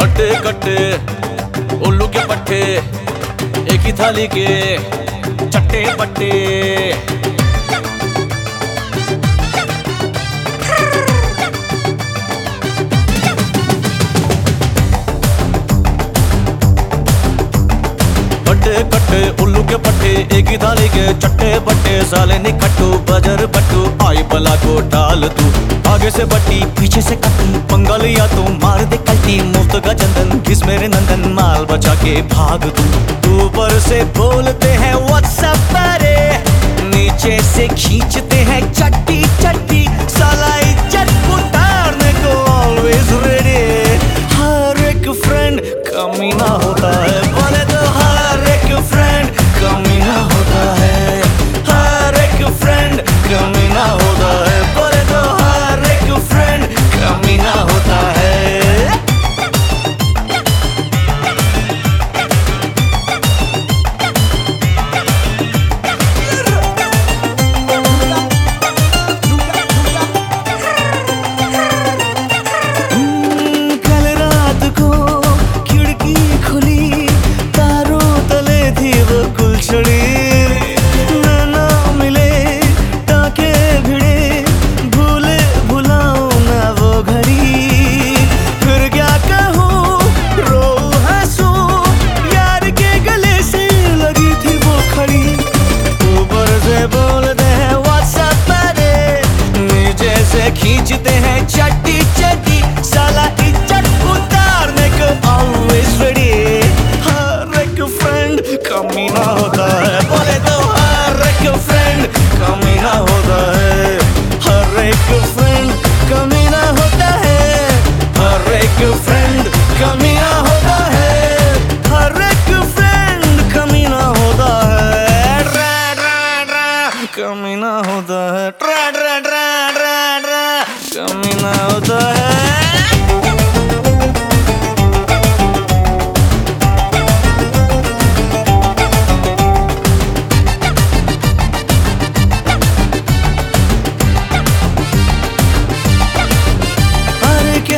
कट्टे कट्टे उल्लू के पट्टे, एक ही थाली के चट्टे पट्टे। कट्टे उल्लू के पट्टे, एक ही थाली के चट्टे बट्टे साले निकट्टू बजर बट्टू, आई बला को डाल तू। आगे से बट्टी पीछे से कट्टी पंगा लिया तू, मार दे कल्टी। का चंदन, किस मेरे नंदन माल बचा के भाग तू ऊपर से बोलते हैं व्हाट्सएप अरे नीचे से खींचते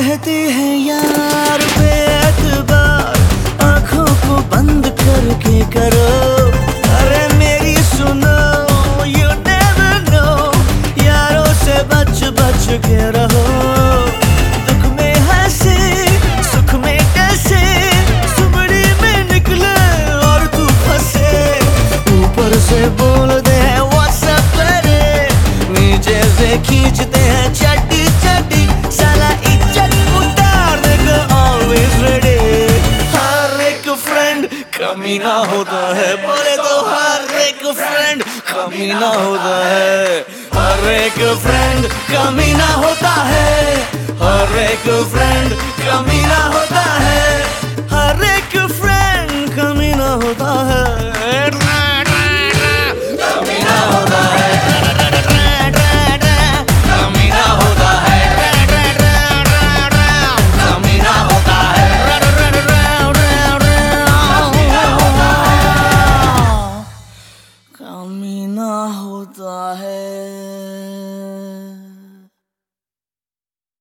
कहते हैं यार, बेअतबार, आँखों को बंद करके करो। अरे मेरी सुनो यू नेवर नो यारों से बच बच के रहो। दुख में हंसे, सुख में कैसे सुबड़ी में निकले और तू फंसे। ऊपर से बोलते हैं कमीना होता है। बोले तो हर एक फ्रेंड कमीना होता है। हर एक फ्रेंड कमीना होता है। हर एक फ्रेंड कमीना